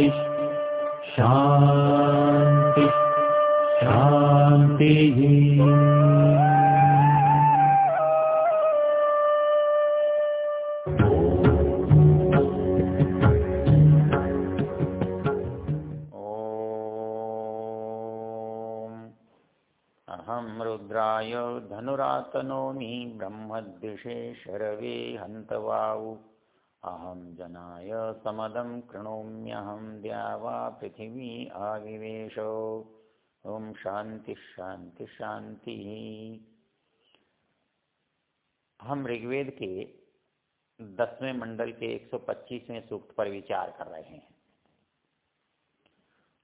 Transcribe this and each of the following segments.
ॐ अहं रुद्राय धनुरातनोमि ब्रह्मद्विषे शरवे हन्तवाउ। अहं जनाय समदं कृणोम्यहं द्यावा पृथिवी आविवेश। ॐ शान्ति शान्ति शान्ति। हम ऋग्वेद के दसवें मंडल के 125वें सूक्त पर विचार कर रहे हैं।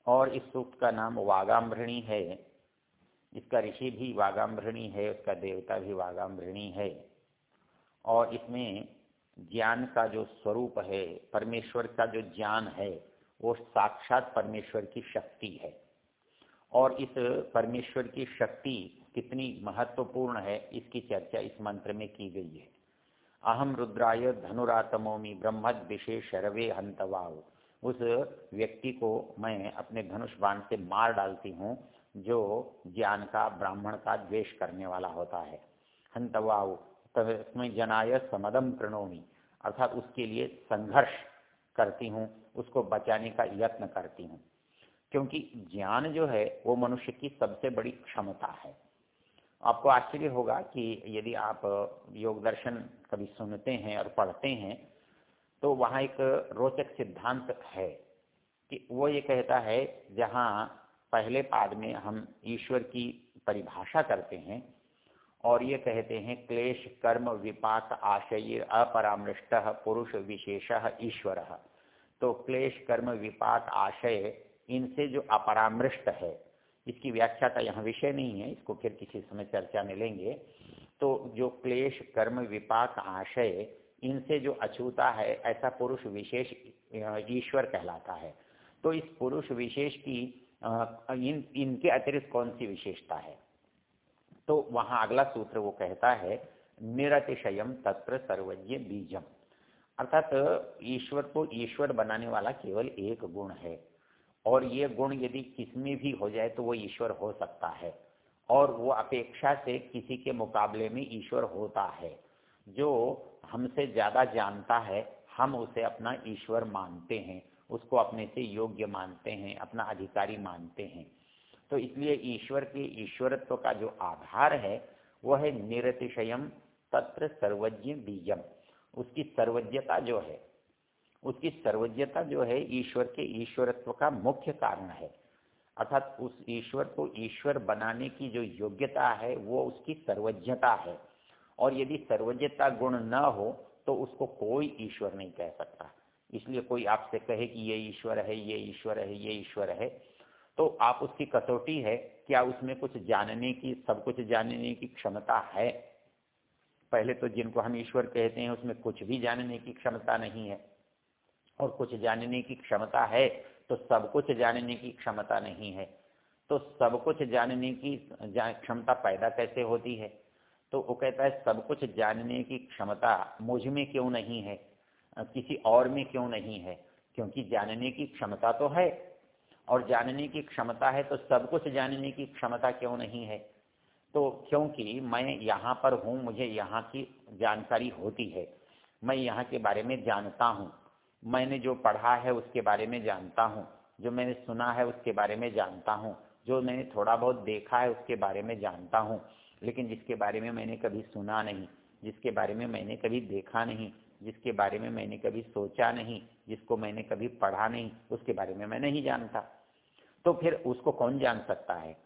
और इस सूक्त का नाम वागाम्भृणी है। इसका ऋषि भी वागाम्भृणी है, उसका देवता भी वागाम्भृणी है। और इसमें ज्ञान का जो स्वरूप है, परमेश्वर का जो ज्ञान है, वो साक्षात परमेश्वर की शक्ति है। और इस परमेश्वर की शक्ति कितनी महत्वपूर्ण है, इसकी चर्चा इस मंत्र में की गई है। अहम रुद्राय धनुरातमोमी ब्रह्मद विशेष रवे हंतवाओ उस व्यक्ति को मैं अपने धनुष बाण से मार डालती हूँ, जो ज्ञान का, ब्राह्मण का द्वेष करने वाला होता है। तस्में जनाय समदम प्रणोमी अर्थात उसके लिए संघर्ष करती हूँ, उसको बचाने का यत्न करती हूँ। क्योंकि ज्ञान जो है, वो मनुष्य की सबसे बड़ी क्षमता है। आपको आश्चर्य होगा कि यदि आप योग दर्शन कभी सुनते हैं और पढ़ते हैं तो वहाँ एक रोचक सिद्धांत है कि वो ये कहता है, जहाँ पहले पाद में हम ईश्वर की परिभाषा करते हैं और ये कहते हैं, क्लेश, कर्म, विपाक, आशय, अपरामृष्ट, पुरुष विशेष, ईश्वर। तो क्लेश, कर्म, विपाक, आशय, इनसे जो अपरामृष्ट है, इसकी व्याख्या का यहाँ विषय नहीं है, इसको फिर किसी समय चर्चा में लेंगे। तो जो क्लेश, कर्म, विपाक, आशय, इनसे जो अछूता है, ऐसा पुरुष विशेष, ईश्वर कहलाता है। तो इस पुरुष विशेष की इन, इनके अतिरिक्त कौन सी विशेषता है? तो वहाँ अगला सूत्र वो कहता है निरतिशयम तत्र सर्वज्ञ बीजम अर्थात, ईश्वर को ईश्वर बनाने वाला केवल एक गुण है। और ये गुण यदि किसमें भी हो जाए तो वो ईश्वर हो सकता है। और वो अपेक्षा से किसी के मुकाबले में ईश्वर होता है। जो हमसे ज़्यादा जानता है, हम उसे अपना ईश्वर मानते हैं, उसको अपने से योग्य मानते हैं, अपना अधिकारी मानते हैं। तो इसलिए ईश्वर के ईश्वरत्व का जो आधार है, वह है निरतिशयम तत्र सर्वज्ञ बीजम उसकी सर्वज्ञता जो है, उसकी सर्वज्ञता जो है ईश्वर के ईश्वरत्व का मुख्य कारण है। अर्थात उस ईश्वर को ईश्वर बनाने की जो योग्यता है, वो उसकी सर्वज्ञता है। और यदि सर्वज्ञता गुण न हो तो उसको कोई ईश्वर नहीं कह सकता। इसलिए कोई आपसे कहे कि ये ईश्वर है, ये ईश्वर है, ये ईश्वर है तो आप उसकी कसौटी है, क्या उसमें कुछ जानने की, सब कुछ जानने की क्षमता है? पहले तो जिनको हम ईश्वर कहते हैं, उसमें कुछ भी जानने की क्षमता नहीं है। और कुछ जानने की क्षमता है तो सब कुछ जानने की क्षमता नहीं है। तो सब कुछ जानने की क्षमता पैदा कैसे होती है? तो वो कहता है, सब कुछ जानने की क्षमता मुझमें क्यों नहीं है? किसी और में क्यों नहीं है? क्योंकि जानने की क्षमता तो है और जानने की क्षमता है तो सब कुछ जानने की क्षमता क्यों नहीं है? तो क्योंकि मैं यहाँ पर हूँ, मुझे यहाँ की जानकारी होती है। मैं यहाँ के बारे में जानता हूँ। मैंने जो पढ़ा है, उसके बारे में जानता हूँ। जो मैंने सुना है, उसके बारे में जानता हूँ। जो मैंने थोड़ा बहुत देखा है, उसके बारे में जानता हूँ। लेकिन जिसके बारे में मैंने कभी सुना नहीं, जिसके बारे में मैंने कभी देखा नहीं, जिसके बारे में मैंने कभी सोचा नहीं, जिसको मैंने कभी पढ़ा नहीं, उसके बारे में मैं नहीं जानता। तो फिर उसको कौन जान सकता है?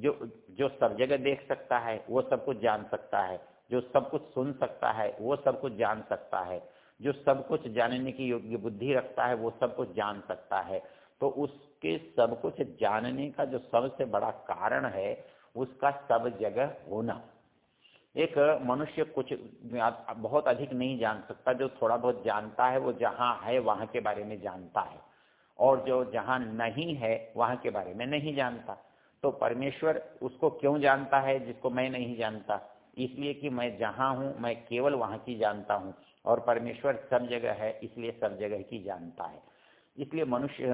जो जो सब जगह देख सकता है, वो सब कुछ जान सकता है। जो सब कुछ सुन सकता है, वो सब कुछ जान सकता है। जो सब कुछ जानने की योग्य बुद्धि रखता है, वो सब कुछ जान सकता है। तो उसके सब कुछ जानने का जो सबसे बड़ा कारण है, उसका सब जगह होना। एक मनुष्य कुछ बहुत अधिक नहीं जान सकता। जो थोड़ा बहुत जानता है, वो जहाँ है, वहाँ के बारे में जानता है। और जो जहाँ नहीं है, वहाँ के बारे में नहीं जानता। तो परमेश्वर उसको क्यों जानता है, जिसको मैं नहीं जानता? इसलिए कि मैं जहाँ हूँ, मैं केवल वहाँ की जानता हूँ। और परमेश्वर सब जगह है, इसलिए सब जगह की जानता है। इसलिए मनुष्य,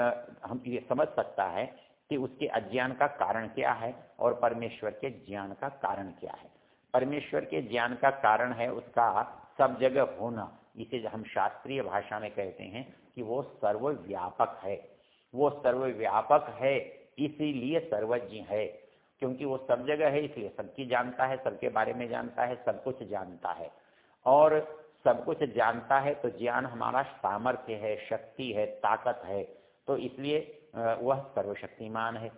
हम ये समझ सकता है कि उसके अज्ञान का कारण क्या है और परमेश्वर के ज्ञान का कारण क्या है। परमेश्वर के ज्ञान का कारण है उसका सब जगह होना। इसे हम शास्त्रीय भाषा में कहते हैं कि वो सर्वव्यापक है। वो सर्वव्यापक है, इसीलिए सर्वज्ञ है। क्योंकि वो सब जगह है, इसलिए सबकी जानता है, सबके बारे में जानता है, सब कुछ जानता है। और सब कुछ जानता है तो ज्ञान हमारा सामर्थ्य है, शक्ति है, ताकत है। तो इसलिए वह सर्वशक्तिमान है।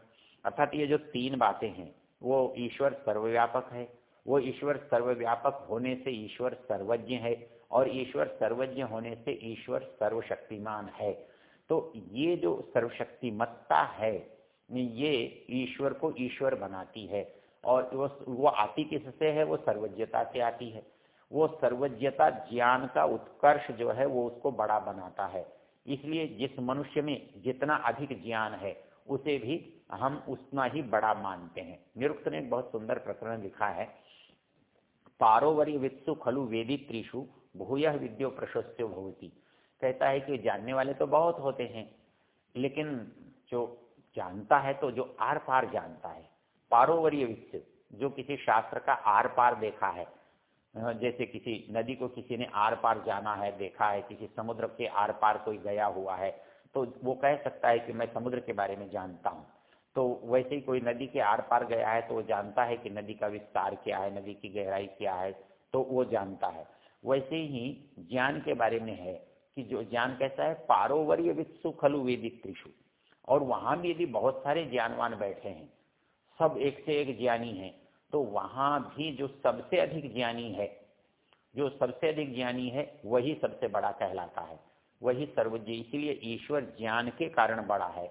अर्थात ये जो तीन बातें हैं, वो ईश्वर सर्वव्यापक है। वो ईश्वर सर्वव्यापक होने से ईश्वर सर्वज्ञ है। और ईश्वर सर्वज्ञ होने से ईश्वर सर्वशक्तिमान है। तो ये जो सर्वशक्तिमत्ता है, ये ईश्वर को ईश्वर बनाती है। और वो वो आती किससे है? वो सर्वज्ञता से आती है। वो सर्वज्ञता ज्ञान का उत्कर्ष जो है, वो उसको बड़ा बनाता है। इसलिए जिस मनुष्य में जितना अधिक ज्ञान है, उसे भी हम उतना ही बड़ा मानते हैं। निरुक्त ने एक बहुत सुंदर प्रकरण लिखा है। पारोवरी वित्सु खलु वेदी त्रिशु भूय विद्यो प्रशस्त्यो भवती। कहता है कि जानने वाले तो बहुत होते हैं, लेकिन जो जानता है तो जो आर पार जानता है, पारोवरीय वित्त, जो किसी शास्त्र का आर पार देखा है, जैसे किसी नदी को किसी ने आर पार जाना है, देखा है, किसी समुद्र के आर पार कोई गया हुआ है तो वो कह सकता है कि मैं समुद्र के बारे में जानता हूँ। तो वैसे ही कोई नदी के आर पार गया है तो वो जानता है कि नदी का विस्तार क्या है, नदी की गहराई क्या है तो वो जानता है। वैसे ही ज्ञान के बारे में है कि जो ज्ञान कैसा है, पारोवर्य वित्सु खलु वेदिक त्रिशु और वहाँ भी यदि बहुत सारे ज्ञानवान बैठे हैं, सब एक से एक ज्ञानी हैं तो वहाँ भी जो सबसे अधिक ज्ञानी है, जो सबसे अधिक ज्ञानी है, वही सबसे बड़ा कहलाता है। वही सर्वज्ञ, इसीलिए ईश्वर ज्ञान के कारण बड़ा है।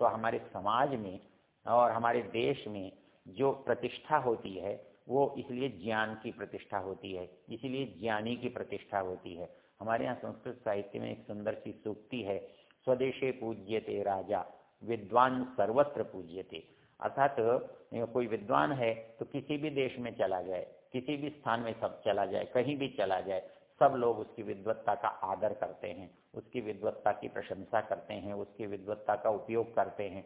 तो हमारे समाज में और हमारे देश में जो प्रतिष्ठा होती है वो इसलिए ज्ञान की प्रतिष्ठा होती है, इसीलिए ज्ञानी की प्रतिष्ठा होती है। हमारे यहाँ संस्कृत साहित्य में एक सुंदर सी सूक्ति है, स्वदेशे पूज्यते राजा, विद्वान सर्वत्र पूज्यते। अर्थात कोई विद्वान है तो किसी भी देश में चला जाए, किसी भी स्थान में सब चला जाए, कहीं भी चला जाए, सब लोग उसकी विद्वत्ता का आदर करते हैं, उसकी विद्वत्ता की प्रशंसा करते हैं, उसकी विद्वत्ता का उपयोग करते हैं।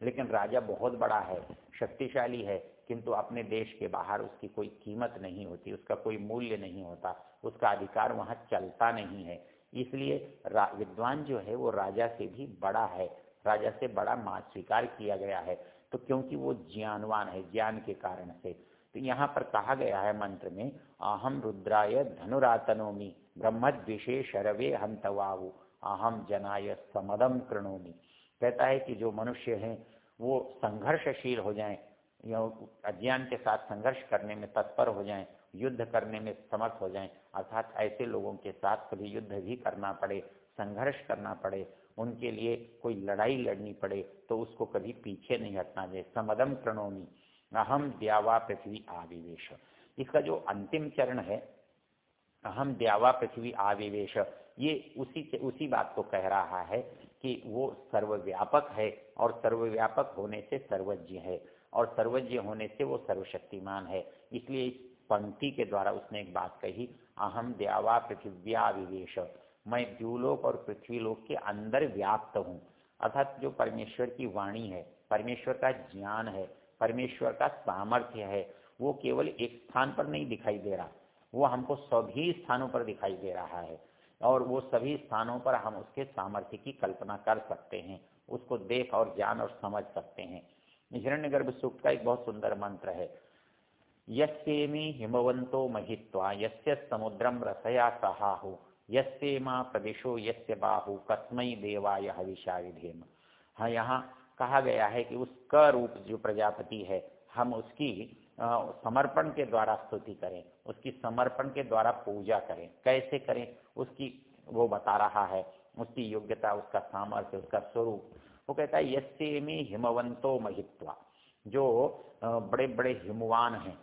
लेकिन राजा बहुत बड़ा है, शक्तिशाली है किंतु अपने देश के बाहर उसकी कोई कीमत नहीं होती, उसका कोई मूल्य नहीं होता, उसका अधिकार वहाँ चलता नहीं है। इसलिए विद्वान जो है वो राजा से भी बड़ा है, राजा से बड़ा मान स्वीकार किया गया है। तो क्योंकि वो ज्ञानवान है, ज्ञान के कारण से। तो यहाँ पर कहा गया है मंत्र में अहम रुद्राय धनुरातनोमी ब्रह्मद्विषे शरवे हंतवाहु अहम जनाय समदम कृणोमी। कहता है कि जो मनुष्य हैं, वो संघर्षशील हो जाएँ अज्ञान के साथ संघर्ष करने में तत्पर हो जाएँ, युद्ध करने में समर्थ हो जाएँ, अर्थात ऐसे लोगों के साथ कभी युद्ध भी करना पड़े, संघर्ष करना पड़े, उनके लिए कोई लड़ाई लड़नी पड़े तो उसको कभी पीछे नहीं हटना चाहिए समदम प्रणोमी, अहम द्यावा पृथ्वी आविवेश। इसका जो अंतिम चरण है, अहम द्यावा पृथ्वी आविवेश, ये उसी उसी बात को कह रहा है कि वो सर्वव्यापक है और सर्वव्यापक होने से सर्वज्ञ है और सर्वज्ञ होने से वो सर्वशक्तिमान है। इसलिए इस पंक्ति के द्वारा उसने एक बात कही अहम द्यावा पृथ्व्या विवेश। मैं द्यूलोक और पृथ्वीलोक के अंदर व्याप्त हूँ। अर्थात जो परमेश्वर की वाणी है, परमेश्वर का ज्ञान है, परमेश्वर का सामर्थ्य है, वो केवल एक स्थान पर नहीं दिखाई दे रहा, वो हमको सभी स्थानों पर दिखाई दे रहा है। और वो सभी स्थानों पर हम उसके सामर्थ्य की कल्पना कर सकते हैं, उसको देख और जान और समझ सकते हैं। हिरण्य गर्भ सूक्त का एक बहुत सुंदर मंत्र है यस्मी हिमवंतो महित्वा, यस्य समुद्रम रसया सहाहु यस्ते माँ प्रदेशो, यस्य बाहु कस्मई देवाय हविषा विधेम। हाँ यहाँ कहा गया है कि उस क रूप जो प्रजापति है, हम उसकी समर्पण के द्वारा स्तुति करें। उसकी समर्पण के द्वारा पूजा करें। कैसे करें? उसकी, वो बता रहा है, उसकी योग्यता, उसका सामर्थ्य, उसका स्वरूप। वो कहता है, यस्य में हिमवंतो महित्वा। जो बड़े बड़े हिमवान हैं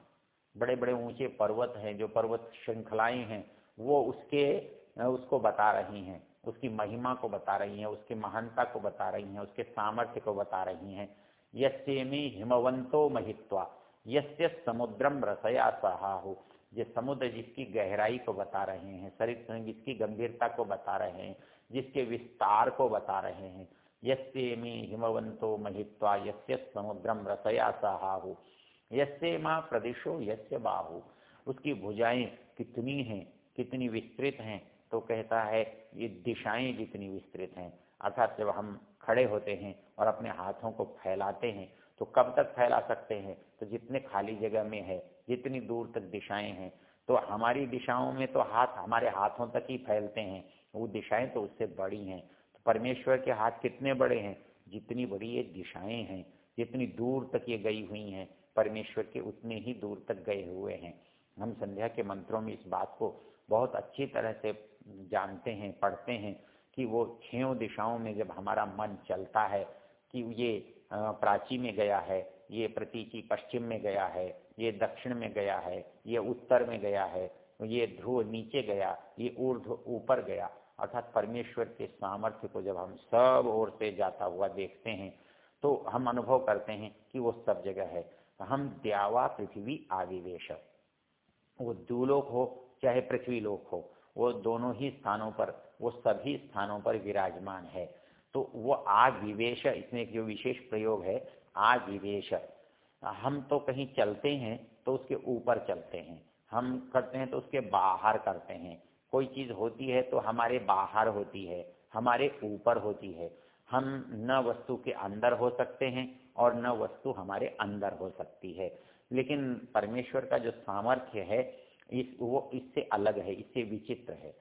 बड़े बड़े ऊँचे पर्वत हैं, जो पर्वत श्रृंखलाएँ हैं, वो उसके उसको बता रही हैं। उसकी महिमा को बता रही हैं, उसकी महानता को बता रही हैं, उसके सामर्थ्य को बता रही हैं। यसे में हिमवंतो महित्वा। यस्य समुद्रम रसया सहाहु। ये समुद्र जिसकी गहराई को बता रहे हैं शरीर जिसकी गंभीरता को बता रहे हैं, जिसके विस्तार को बता रहे हैं यस्यमी हिमवंतो महित्वा, यस्य समुद्रम रसया सहाहु, यस्य माँ प्रदेशो, यस्य बाहु। उसकी भुजाएँ कितनी हैं, कितनी विस्तृत हैं तो कहता है, ये दिशाएँ जितनी विस्तृत हैं। अर्थात जब हम खड़े होते हैं और अपने हाथों को फैलाते हैं तो कब तक फैला सकते हैं? तो जितने खाली जगह में है जितनी दूर तक दिशाएँ हैं। तो हमारी दिशाओं में तो हाथ हमारे हाथों तक ही फैलते हैं। वो दिशाएँ तो उससे बड़ी हैं। तो परमेश्वर के हाथ कितने बड़े हैं? जितनी बड़ी ये दिशाएँ हैं, जितनी दूर तक ये गई हुई हैं, परमेश्वर के उतने ही दूर तक गए हुए हैं। हम संध्या के मंत्रों में इस बात को बहुत अच्छी तरह से जानते हैं, पढ़ते हैं कि वो छो दिशाओं में जब हमारा मन चलता है कि ये प्राची में गया है, ये प्रतीची पश्चिम में गया है ये दक्षिण में गया है, ये उत्तर में गया है, ये ध्रुव नीचे गया, ये ऊर्ध ऊपर गया। अर्थात परमेश्वर के सामर्थ्य को जब हम सब ओर से जाता हुआ देखते हैं तो हम अनुभव करते हैं कि वो सब जगह है। हम द्यावा पृथ्वी आदिवेश। वो दूलोक हो, चाहे पृथ्वी लोक हो, वो दोनों ही स्थानों पर, वो सभी स्थानों पर विराजमान है। तो वो आग विवेश इसमें जो विशेष प्रयोग है आग विवेश हम तो कहीं चलते हैं तो उसके ऊपर चलते हैं। हम करते हैं तो उसके बाहर करते हैं। कोई चीज़ होती है तो हमारे बाहर होती है, हमारे ऊपर होती है। हम न वस्तु के अंदर हो सकते हैं और न वस्तु हमारे अंदर हो सकती है। लेकिन परमेश्वर का जो सामर्थ्य है, इस वो इससे अलग है, इससे विचित्र है।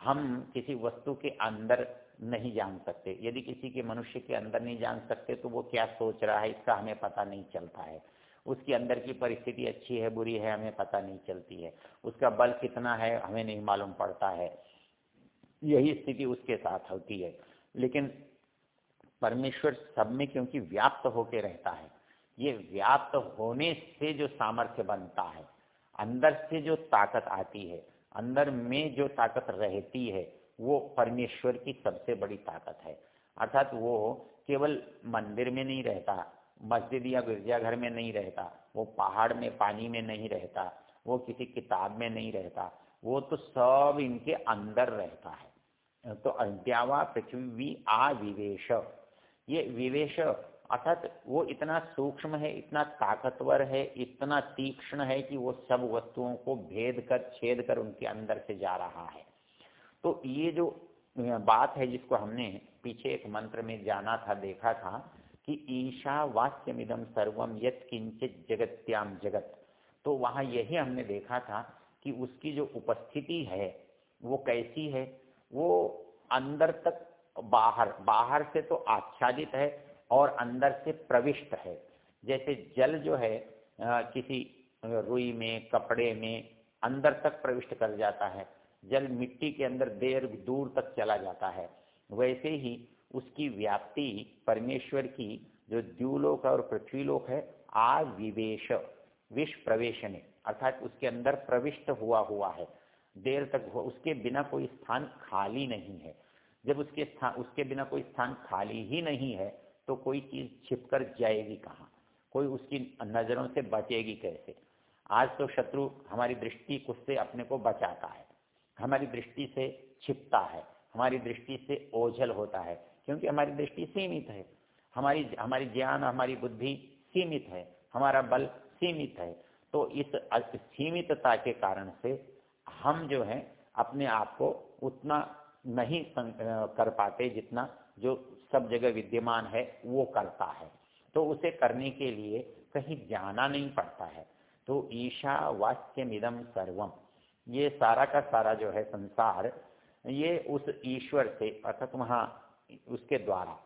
हम किसी वस्तु के अंदर नहीं जान सकते। यदि किसी के मनुष्य के अंदर नहीं जान सकते तो वो क्या सोच रहा है, इसका हमें पता नहीं चलता है। उसकी अंदर की परिस्थिति अच्छी है, बुरी है, हमें पता नहीं चलती है। उसका बल कितना है, हमें नहीं मालूम पड़ता है। यही स्थिति उसके साथ होती है। लेकिन परमेश्वर सब में क्योंकि व्याप्त होके रहता है, ये व्याप्त होने से जो सामर्थ्य बनता है, अंदर से जो ताकत आती है, अंदर में जो ताकत रहती है वो परमेश्वर की सबसे बड़ी ताकत है। अर्थात वो केवल मंदिर में नहीं रहता, मस्जिद या गिरजाघर में नहीं रहता, वो पहाड़ में, पानी में नहीं रहता, वो किसी किताब में नहीं रहता, वो तो सब इनके अंदर रहता है। तो अंत्यावा पृथ्वी आ विवेश ये विवेश, अर्थात वो इतना सूक्ष्म है, इतना ताकतवर है, इतना तीक्ष्ण है कि वो सब वस्तुओं को भेद कर, छेद कर उनके अंदर से जा रहा है। तो ये जो बात है जिसको हमने पीछे एक मंत्र में जाना था, देखा था कि ईशा वाक्यमिदम सर्वम यत किंचित जगत्याम जगत। तो वहाँ यही हमने देखा था कि उसकी जो उपस्थिति है, वो कैसी है? वो अंदर तक बाहर बाहर से तो आच्छादित है और अंदर से प्रविष्ट है। जैसे जल जो है किसी रुई में, कपड़े में अंदर तक प्रविष्ट कर जाता है। जल मिट्टी के अंदर देर दूर तक चला जाता है। वैसे ही उसकी व्याप्ति परमेश्वर की, जो द्यूलोक और पृथ्वीलोक है आ विवेश विष प्रवेश ने अर्थात उसके अंदर प्रविष्ट हुआ हुआ है। देर तक उसके बिना कोई स्थान खाली नहीं है। जब उसके स्थान उसके बिना कोई स्थान खाली ही नहीं है तो कोई चीज़ छिप कर जाएगी कहाँ? कोई उसकी नज़रों से बचेगी कैसे? आज तो शत्रु हमारी दृष्टि उससे अपने को बचाता है। हमारी दृष्टि से छिपता है, हमारी दृष्टि से ओझल होता है, क्योंकि हमारी दृष्टि सीमित है। हमारी हमारी ज्ञान, हमारी बुद्धि सीमित है, हमारा बल सीमित है। तो इस सीमितता के कारण से हम जो है, अपने आप को उतना नहीं कर पाते जितना जो सब जगह विद्यमान है, वो करता है। तो उसे करने के लिए कहीं जाना नहीं पड़ता है। तो ईशा वाक्य मिदम सर्वम। ये सारा का सारा जो है संसार, ये उस ईश्वर से, अर्थात वहाँ उसके द्वारा।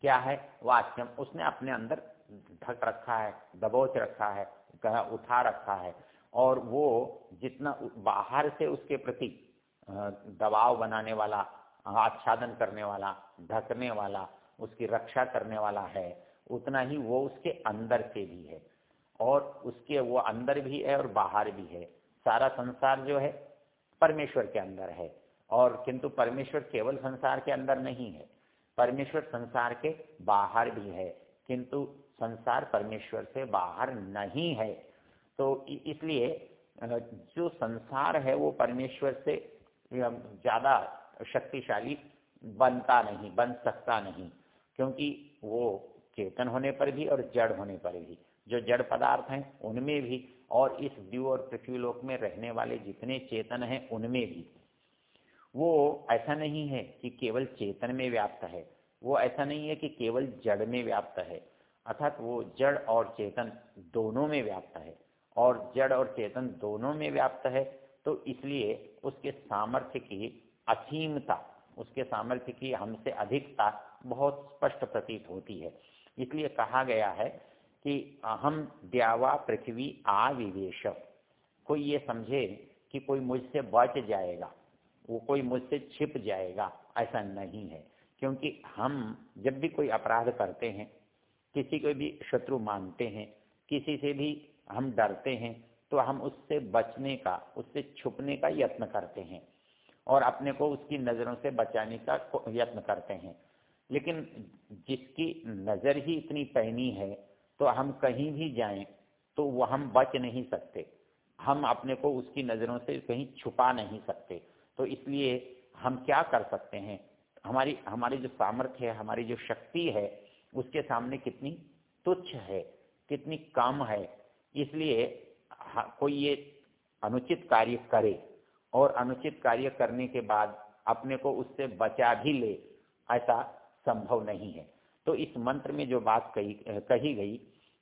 क्या है? वाक्यम उसने अपने अंदर ढक रखा है, दबोच रखा है, कहा, उठा रखा है। और वो जितना बाहर से उसके प्रति दबाव बनाने वाला, आच्छादन करने वाला, ढकने वाला, उसकी रक्षा करने वाला है, उतना ही वो उसके अंदर से भी है। और उसके वो अंदर भी है और बाहर भी है। सारा संसार जो है परमेश्वर के अंदर है। और किंतु परमेश्वर केवल संसार के अंदर नहीं है, परमेश्वर संसार के बाहर भी है। किंतु संसार परमेश्वर से बाहर नहीं है। तो इसलिए जो संसार है वो परमेश्वर से ज़्यादा शक्तिशाली बनता नहीं, बन सकता नहीं। क्योंकि वो चेतन होने पर भी और जड़ होने पर भी। जो जड़ पदार्थ हैं, उनमें भी और इस द्यू और पृथ्वीलोक में रहने वाले जितने चेतन हैं, उनमें भी। वो ऐसा नहीं है कि केवल चेतन में व्याप्त है। वो ऐसा नहीं है कि केवल जड़ में व्याप्त है। अर्थात वो जड़ और चेतन दोनों में व्याप्त है। और जड़ और चेतन दोनों में व्याप्त है तो इसलिए उसके सामर्थ्य की असीमता, उसके सामर्थ्य की हमसे अधिकता बहुत स्पष्ट प्रतीत होती है। इसलिए कहा गया है कि अहम द्यावा पृथ्वी आविवेश कोई ये समझे कि कोई मुझसे बच जाएगा, वो कोई मुझसे छिप जाएगा, ऐसा नहीं है। क्योंकि हम जब भी कोई अपराध करते हैं, किसी को भी शत्रु मानते हैं, किसी से भी हम डरते हैं तो हम उससे बचने का, उससे छुपने का यत्न करते हैं और अपने को उसकी नज़रों से बचाने का यत्न करते हैं। लेकिन जिसकी नज़र ही इतनी पैनी है तो हम कहीं भी जाएँ तो वो हम बच नहीं सकते। हम अपने को उसकी नज़रों से कहीं छुपा नहीं सकते। तो इसलिए हम क्या कर सकते हैं? हमारी हमारी जो सामर्थ्य है, हमारी जो शक्ति है, उसके सामने कितनी तुच्छ है, कितनी कम है। इसलिए कोई ये अनुचित कार्य करे और अनुचित कार्य करने के बाद अपने को उससे बचा भी ले, ऐसा संभव नहीं है। तो इस मंत्र में जो बात कही कही गई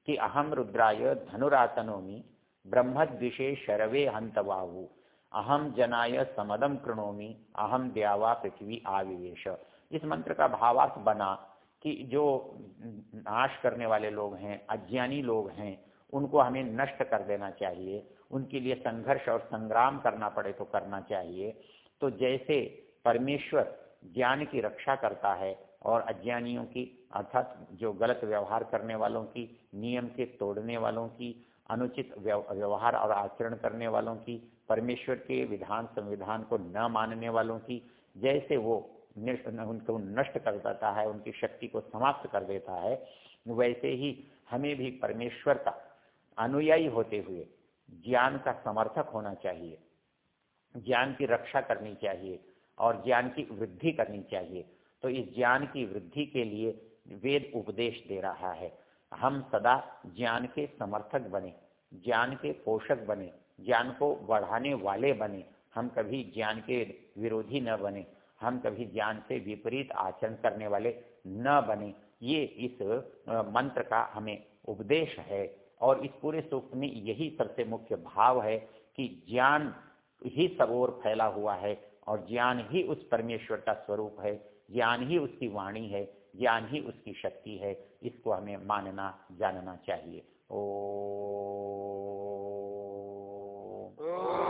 कि अहम रुद्राय धनुरातनोमी ब्रह्मद्विषे शरवे हंतवाहु अहम जनाय समदम कृणोमी अहम द्यावा पृथ्वी आविवेश। इस मंत्र का भावार्थ बना कि जो नाश करने वाले लोग हैं, अज्ञानी लोग हैं, उनको हमें नष्ट कर देना चाहिए, उनके लिए संघर्ष और संग्राम करना पड़े तो करना चाहिए। तो जैसे परमेश्वर ज्ञान की रक्षा करता है और अज्ञानियों की, अर्थात जो गलत व्यवहार करने वालों की, नियम के तोड़ने वालों की, अनुचित व्यवहार और आचरण करने वालों की, परमेश्वर के विधान संविधान को न मानने वालों की, जैसे वो उनको नष्ट कर देता है, उनकी शक्ति को समाप्त कर देता है, वैसे ही हमें भी परमेश्वर का अनुयायी होते हुए ज्ञान का समर्थक होना चाहिए। ज्ञान की रक्षा करनी चाहिए और ज्ञान की वृद्धि करनी चाहिए। तो इस ज्ञान की वृद्धि के लिए वेद उपदेश दे रहा है। हम सदा ज्ञान के समर्थक बने, ज्ञान के पोषक बने, ज्ञान को बढ़ाने वाले बने। हम कभी ज्ञान के विरोधी न बने, हम कभी ज्ञान से विपरीत आचरण करने वाले न बने। ये इस मंत्र का हमें उपदेश है और इस पूरे सूक्त में यही सबसे मुख्य भाव है कि ज्ञान ही सब ओर फैला हुआ है और ज्ञान ही उस परमेश्वर का स्वरूप है ज्ञान ही उसकी वाणी है, ज्ञान ही उसकी शक्ति है, इसको हमें मानना, जानना चाहिए। ओ शांति